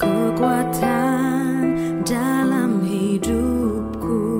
kekuatan dalam hidupku.